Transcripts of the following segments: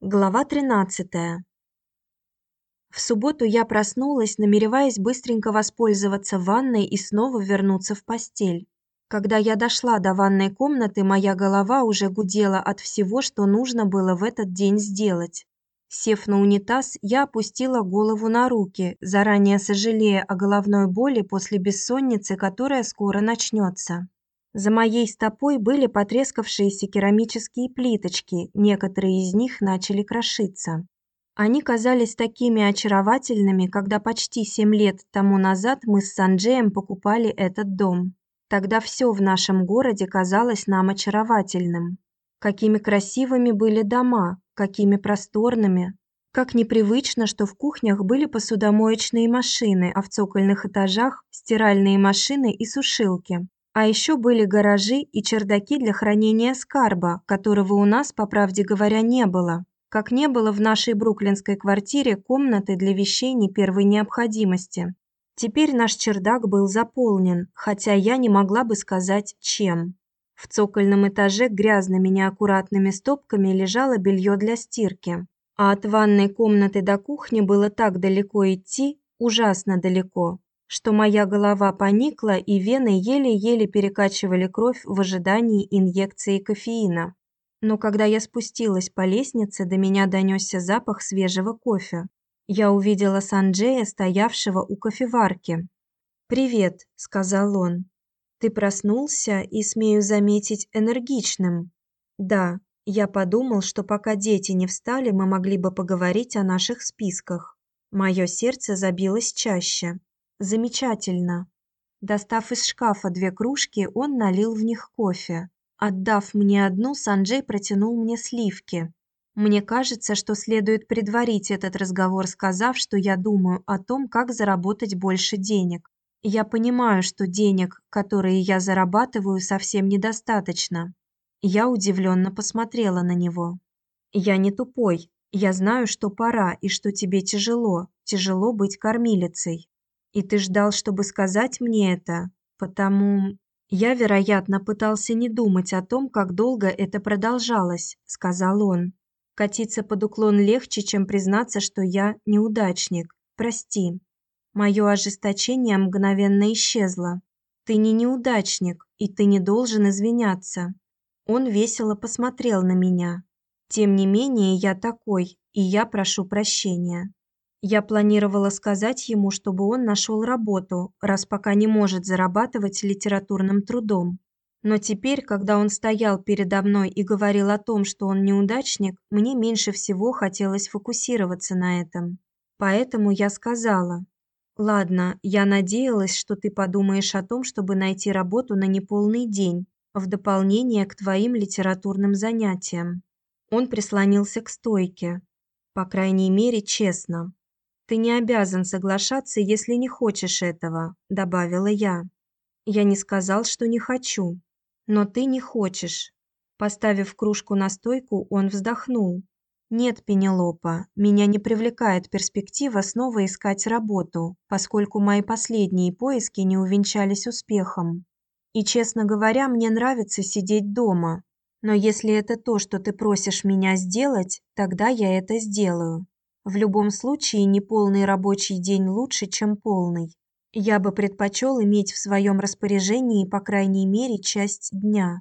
Глава 13. В субботу я проснулась, намереваясь быстренько воспользоваться ванной и снова вернуться в постель. Когда я дошла до ванной комнаты, моя голова уже гудела от всего, что нужно было в этот день сделать. Сев на унитаз, я опустила голову на руки, заранее сожалея о головной боли после бессонницы, которая скоро начнется. За моей стопой были потрескавшиеся керамические плиточки, некоторые из них начали крошиться. Они казались такими очаровательными, когда почти семь лет тому назад мы с Санджеем покупали этот дом. Тогда все в нашем городе казалось нам очаровательным. Какими красивыми были дома, какими просторными. Как непривычно, что в кухнях были посудомоечные машины, а в цокольных этажах стиральные машины и сушилки. А еще были гаражи и чердаки для хранения скарба, которого у нас, по правде говоря, не было. Как не было в нашей бруклинской квартире комнаты для вещей не первой необходимости. Теперь наш чердак был заполнен, хотя я не могла бы сказать, чем. В цокольном этаже грязными неаккуратными стопками лежало белье для стирки, а от ванной комнаты до кухни было так далеко идти, ужасно далеко что моя голова поникла и вены еле-еле перекачивали кровь в ожидании инъекции кофеина. Но когда я спустилась по лестнице, до меня донесся запах свежего кофе. Я увидела Санджея, стоявшего у кофеварки. "Привет", сказал он. "Ты проснулся и смею заметить энергичным". "Да, я подумал, что пока дети не встали, мы могли бы поговорить о наших списках". Мое сердце забилось чаще. Замечательно. Достав из шкафа две кружки, он налил в них кофе. Отдав мне одну, Санджей протянул мне сливки. Мне кажется, что следует предварить этот разговор, сказав, что я думаю о том, как заработать больше денег. Я понимаю, что денег, которые я зарабатываю, совсем недостаточно. Я удивленно посмотрела на него. Я не тупой. Я знаю, что пора и что тебе тяжело. Тяжело быть кормилицей. И ты ждал, чтобы сказать мне это, потому я, вероятно, пытался не думать о том, как долго это продолжалось, сказал он. Катиться под уклон легче, чем признаться, что я неудачник. Прости. Мое ожесточение мгновенно исчезло. Ты не неудачник, и ты не должен извиняться. Он весело посмотрел на меня. Тем не менее, я такой, и я прошу прощения. Я планировала сказать ему, чтобы он нашел работу, раз пока не может зарабатывать литературным трудом. Но теперь, когда он стоял передо мной и говорил о том, что он неудачник, мне меньше всего хотелось фокусироваться на этом. Поэтому я сказала: "Ладно, я надеялась, что ты подумаешь о том, чтобы найти работу на неполный день, в дополнение к твоим литературным занятиям". Он прислонился к стойке. По крайней мере, честно. Ты не обязан соглашаться, если не хочешь этого, добавила я. Я не сказал, что не хочу, но ты не хочешь. Поставив кружку на стойку, он вздохнул. Нет, Пенелопа, меня не привлекает перспектива снова искать работу, поскольку мои последние поиски не увенчались успехом. И, честно говоря, мне нравится сидеть дома. Но если это то, что ты просишь меня сделать, тогда я это сделаю. В любом случае, неполный рабочий день лучше, чем полный. Я бы предпочел иметь в своем распоряжении по крайней мере часть дня.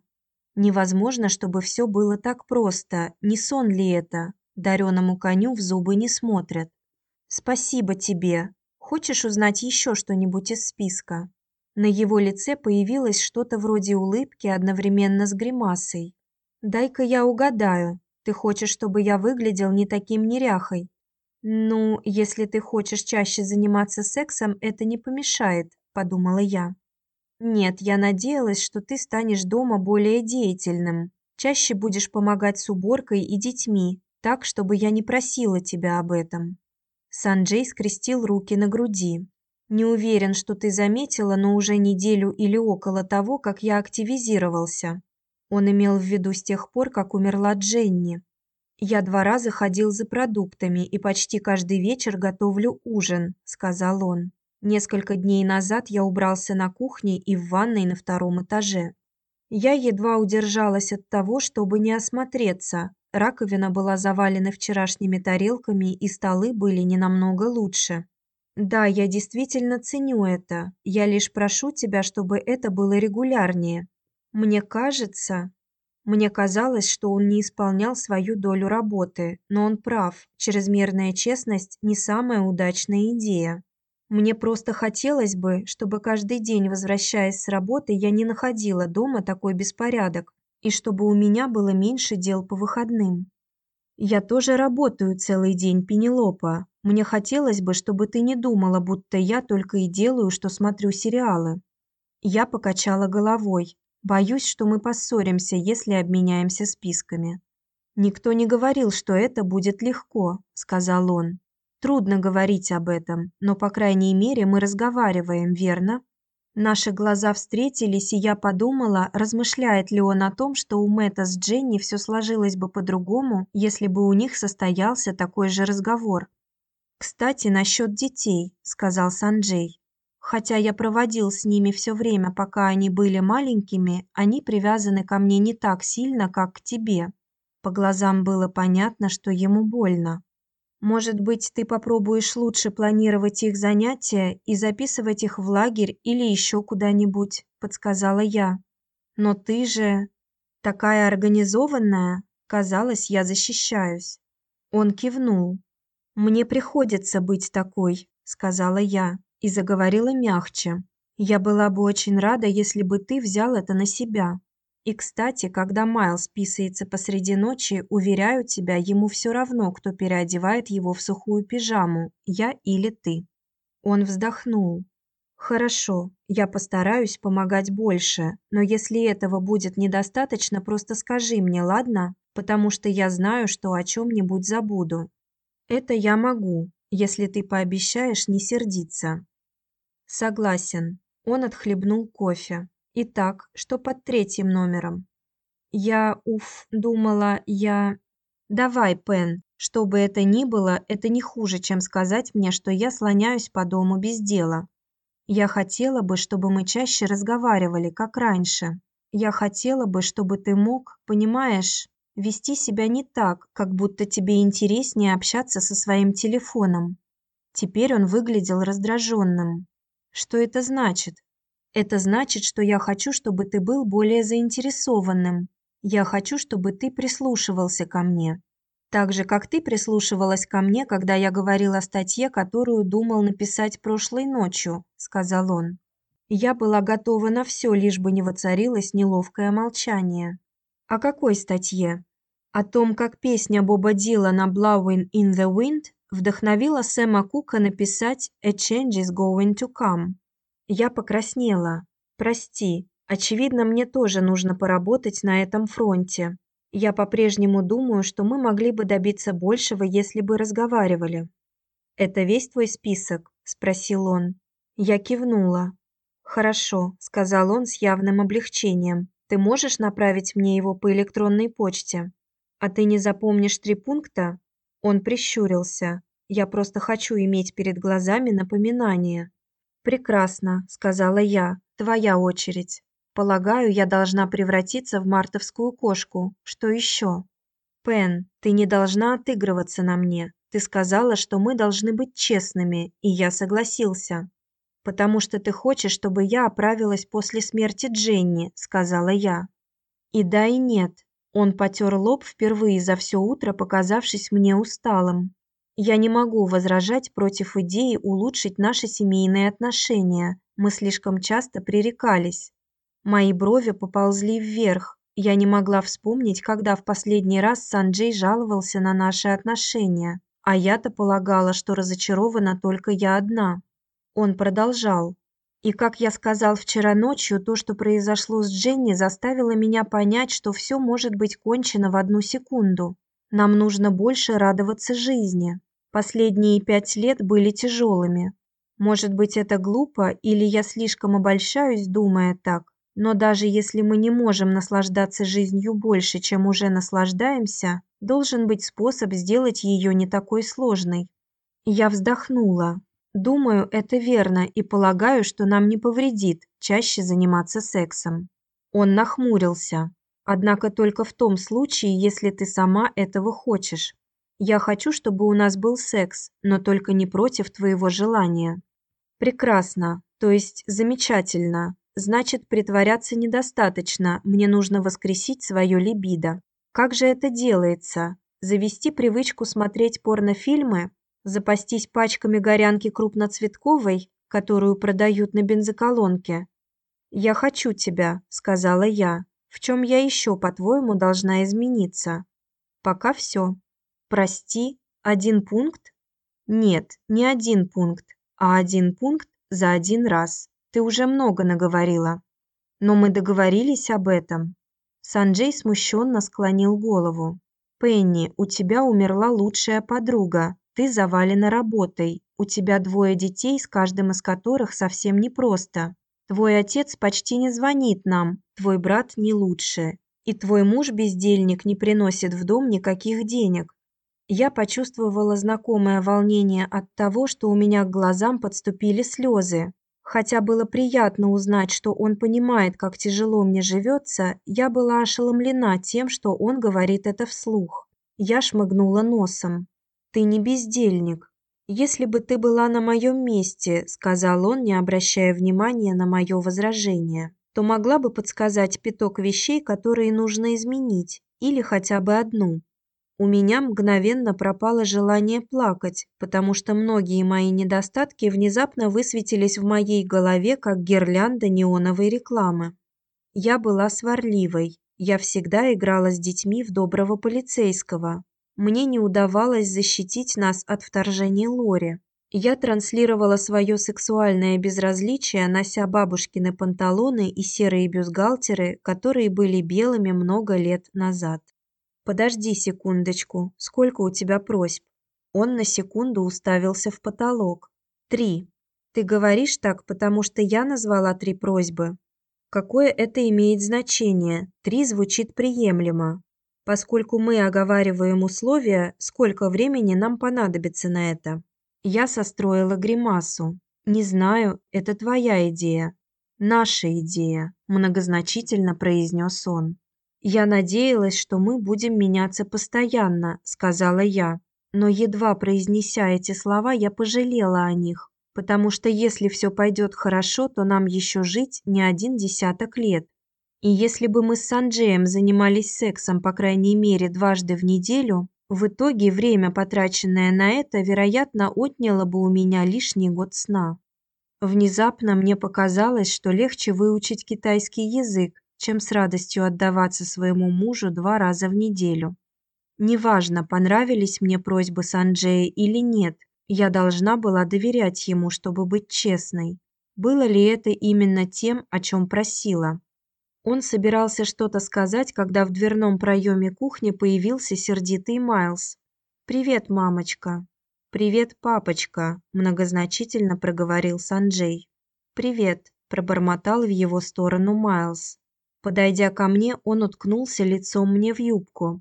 Невозможно, чтобы все было так просто. Не сон ли это? Дареному коню в зубы не смотрят. Спасибо тебе. Хочешь узнать еще что-нибудь из списка? На его лице появилось что-то вроде улыбки одновременно с гримасой. Дай-ка я угадаю. Ты хочешь, чтобы я выглядел не таким неряхой? Ну, если ты хочешь чаще заниматься сексом, это не помешает, подумала я. Нет, я надеялась, что ты станешь дома более деятельным, чаще будешь помогать с уборкой и детьми, так, чтобы я не просила тебя об этом. Санджей скрестил руки на груди. Не уверен, что ты заметила, но уже неделю или около того, как я активизировался. Он имел в виду с тех пор, как умерла Дженни. Я два раза ходил за продуктами и почти каждый вечер готовлю ужин, сказал он. Несколько дней назад я убрался на кухне и в ванной на втором этаже. Я едва удержалась от того, чтобы не осмотреться, раковина была завалена вчерашними тарелками и столы были не намного лучше. Да, я действительно ценю это. Я лишь прошу тебя, чтобы это было регулярнее. Мне кажется, мне казалось, что он не исполнял свою долю работы, но он прав. Чрезмерная честность не самая удачная идея. Мне просто хотелось бы, чтобы каждый день, возвращаясь с работы, я не находила дома такой беспорядок, и чтобы у меня было меньше дел по выходным. Я тоже работаю целый день, Пенелопа. Мне хотелось бы, чтобы ты не думала, будто я только и делаю, что смотрю сериалы. Я покачала головой. Боюсь, что мы поссоримся, если обменяемся списками. Никто не говорил, что это будет легко, сказал он. Трудно говорить об этом, но по крайней мере мы разговариваем, верно? Наши глаза встретились, и я подумала, размышляет ли он о том, что у Мэтта с Дженни все сложилось бы по-другому, если бы у них состоялся такой же разговор. Кстати, насчет детей, сказал Санджей. Хотя я проводил с ними все время, пока они были маленькими, они привязаны ко мне не так сильно, как к тебе. По глазам было понятно, что ему больно. Может быть, ты попробуешь лучше планировать их занятия и записывать их в лагерь или еще куда-нибудь, подсказала я. Но ты же такая организованная, казалось, я защищаюсь. Он кивнул. Мне приходится быть такой, сказала я и заговорила мягче. Я была бы очень рада, если бы ты взял это на себя. И, кстати, когда Майлз писается посреди ночи, уверяю тебя, ему все равно, кто переодевает его в сухую пижаму, я или ты. Он вздохнул. Хорошо, я постараюсь помогать больше, но если этого будет недостаточно, просто скажи мне, ладно? Потому что я знаю, что о чем нибудь забуду. Это я могу, если ты пообещаешь не сердиться. Согласен. Он отхлебнул кофе. Итак, что под третьим номером? Я, уф, думала, я... Давай, Пен, что бы это ни было, это не хуже, чем сказать мне, что я слоняюсь по дому без дела. Я хотела бы, чтобы мы чаще разговаривали, как раньше. Я хотела бы, чтобы ты мог, понимаешь, вести себя не так, как будто тебе интереснее общаться со своим телефоном. Теперь он выглядел раздраженным. Что это значит? Это значит, что я хочу, чтобы ты был более заинтересованным. Я хочу, чтобы ты прислушивался ко мне. Так же, как ты прислушивалась ко мне, когда я говорил о статье, которую думал написать прошлой ночью, сказал он. Я была готова на все, лишь бы не воцарилось неловкое молчание. О какой статье? О том, как песня Боба Дилана Blowing in the Wind вдохновила Сэма Кука написать A Change is Going to Come. Я покраснела. Прости, очевидно, мне тоже нужно поработать на этом фронте. Я по-прежнему думаю, что мы могли бы добиться большего, если бы разговаривали. Это весь твой список, спросил он. Я кивнула. Хорошо, сказал он с явным облегчением. Ты можешь направить мне его по электронной почте? А ты не запомнишь три пункта? Он прищурился. Я просто хочу иметь перед глазами напоминание. Прекрасно, сказала я. Твоя очередь. Полагаю, я должна превратиться в мартовскую кошку. Что еще? Пен, ты не должна отыгрываться на мне. Ты сказала, что мы должны быть честными, и я согласился. Потому что ты хочешь, чтобы я оправилась после смерти Дженни, сказала я. И да, и нет. Он потёр лоб впервые за все утро, показавшись мне усталым. Я не могу возражать против идеи улучшить наши семейные отношения. Мы слишком часто пререкались. Мои брови поползли вверх. Я не могла вспомнить, когда в последний раз Санджей жаловался на наши отношения, а я-то полагала, что разочарована только я одна. Он продолжал: "И как я сказал вчера ночью, то, что произошло с Дженни, заставило меня понять, что все может быть кончено в одну секунду. Нам нужно больше радоваться жизни. Последние пять лет были тяжелыми. Может быть, это глупо или я слишком обольщаюсь, думая так, но даже если мы не можем наслаждаться жизнью больше, чем уже наслаждаемся, должен быть способ сделать ее не такой сложной. Я вздохнула. Думаю, это верно и полагаю, что нам не повредит чаще заниматься сексом. Он нахмурился. Однако только в том случае, если ты сама этого хочешь. Я хочу, чтобы у нас был секс, но только не против твоего желания. Прекрасно, то есть замечательно. Значит, притворяться недостаточно. Мне нужно воскресить свое либидо. Как же это делается? Завести привычку смотреть порнофильмы, запастись пачками горянки крупноцветковой, которую продают на бензоколонке. Я хочу тебя, сказала я. В чем я еще, по-твоему, должна измениться? Пока все. Прости, один пункт? Нет, не один пункт, а один пункт за один раз. Ты уже много наговорила. Но мы договорились об этом. Санджей смущенно склонил голову. Пенни, у тебя умерла лучшая подруга. Ты завалена работой. У тебя двое детей, с каждым из которых совсем непросто. Твой отец почти не звонит нам, твой брат не лучше. И твой муж бездельник не приносит в дом никаких денег. Я почувствовала знакомое волнение от того, что у меня к глазам подступили слезы. Хотя было приятно узнать, что он понимает, как тяжело мне живется, я была ошеломлена тем, что он говорит это вслух. Я шмыгнула носом. Ты не бездельник. Если бы ты была на моем месте, сказал он, не обращая внимания на мое возражение, то могла бы подсказать пяток вещей, которые нужно изменить, или хотя бы одну. У меня мгновенно пропало желание плакать, потому что многие мои недостатки внезапно высветились в моей голове, как гирлянда неоновой рекламы. Я была сварливой. Я всегда играла с детьми в доброго полицейского. Мне не удавалось защитить нас от вторжения Лори. Я транслировала свое сексуальное безразличие, нося бабушкины панталоны и серые бюстгальтеры, которые были белыми много лет назад. Подожди секундочку. Сколько у тебя просьб? Он на секунду уставился в потолок. Три. Ты говоришь так, потому что я назвала три просьбы. Какое это имеет значение? Три звучит приемлемо. Поскольку мы оговариваем условия, сколько времени нам понадобится на это? Я состроила гримасу. Не знаю, это твоя идея. Наша идея, многозначительно произнес он. Я надеялась, что мы будем меняться постоянно, сказала я. Но едва произнеся эти слова, я пожалела о них, потому что если все пойдет хорошо, то нам еще жить не один десяток лет. И если бы мы с Санджеем занимались сексом по крайней мере дважды в неделю, в итоге время, потраченное на это, вероятно, отняло бы у меня лишний год сна. Внезапно мне показалось, что легче выучить китайский язык, чем с радостью отдаваться своему мужу два раза в неделю. Неважно, понравились мне просьбы Санджея или нет, я должна была доверять ему, чтобы быть честной. Было ли это именно тем, о чем просила? Он собирался что-то сказать, когда в дверном проеме кухни появился сердитый Майлз. Привет, мамочка. Привет, папочка, многозначительно проговорил Санджей. Привет, пробормотал в его сторону Майлз. Подойдя ко мне, он уткнулся лицом мне в юбку.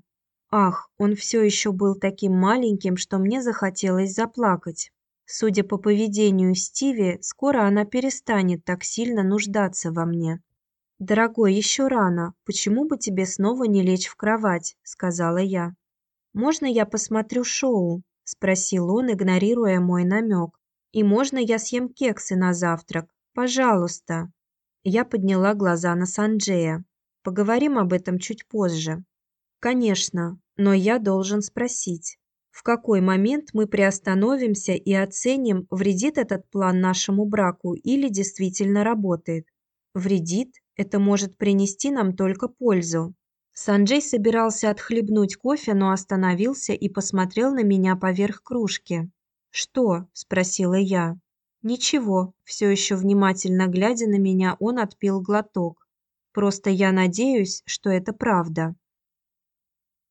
Ах, он все еще был таким маленьким, что мне захотелось заплакать. Судя по поведению Стиви, скоро она перестанет так сильно нуждаться во мне. Дорогой, еще рано. Почему бы тебе снова не лечь в кровать, сказала я. Можно я посмотрю шоу? спросил он, игнорируя мой намек. И можно я съем кексы на завтрак? Пожалуйста. Я подняла глаза на Санджея. Поговорим об этом чуть позже. Конечно, но я должен спросить, в какой момент мы приостановимся и оценим, вредит этот план нашему браку или действительно работает. Вредит это может принести нам только пользу. Санджей собирался отхлебнуть кофе, но остановился и посмотрел на меня поверх кружки. "Что?" спросила я. Ничего, все еще внимательно глядя на меня, он отпил глоток. Просто я надеюсь, что это правда.